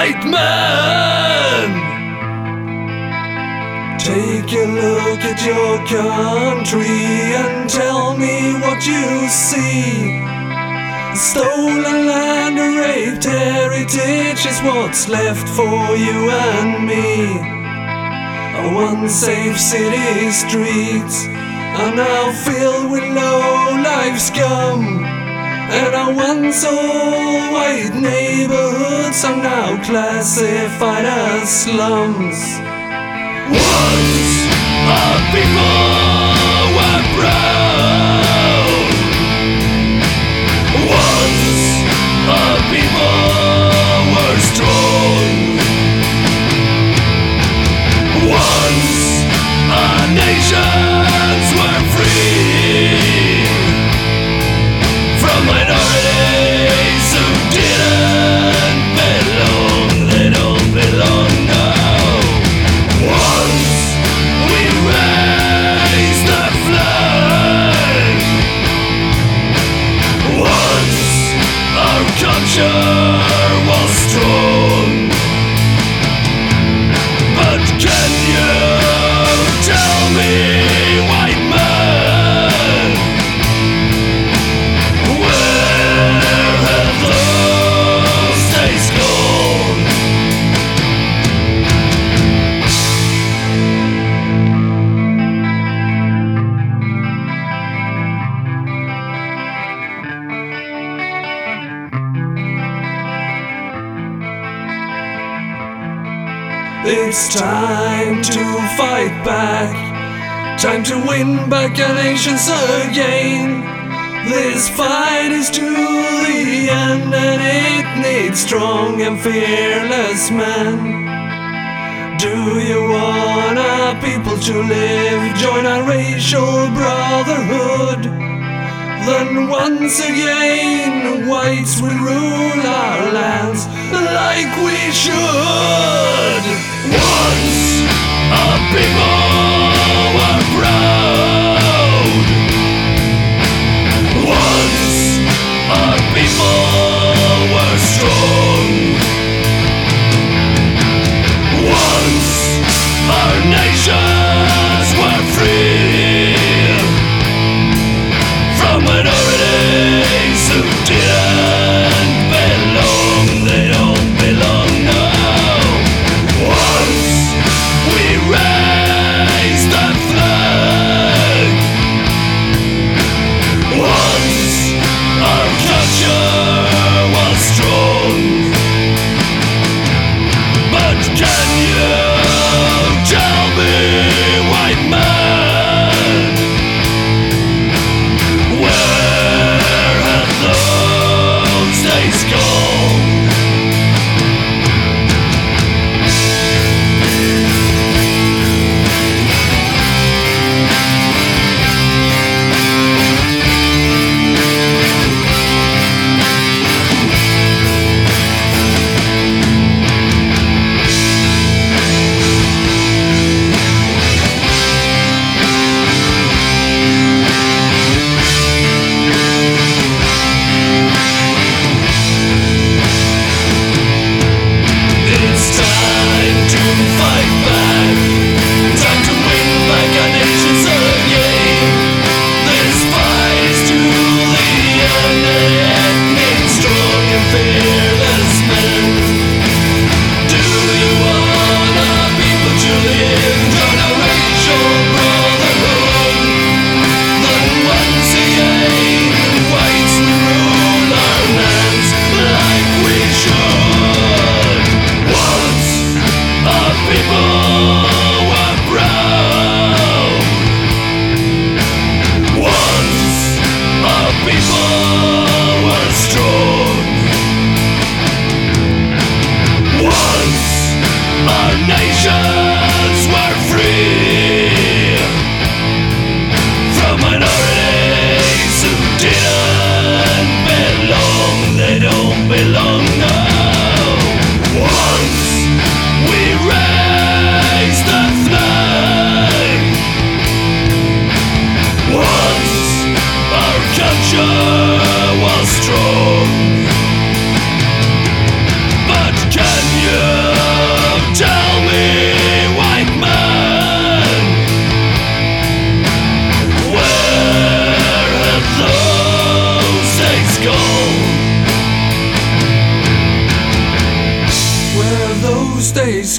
white man. Take a look at your country and tell me what you see. Stolen land, raped heritage is what's left for you and me. One safe city streets are now filled with low life scum. And our once all white neighborhoods are now classified as slums. Once our people were proud. Our culture was strong. It's time to fight back. Time to win back our nations again. This fight is to the end and it needs strong and fearless men. Do you want our people to live? Join our racial brotherhood. Then once again, whites will rule our lands like we should. Oh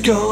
gone.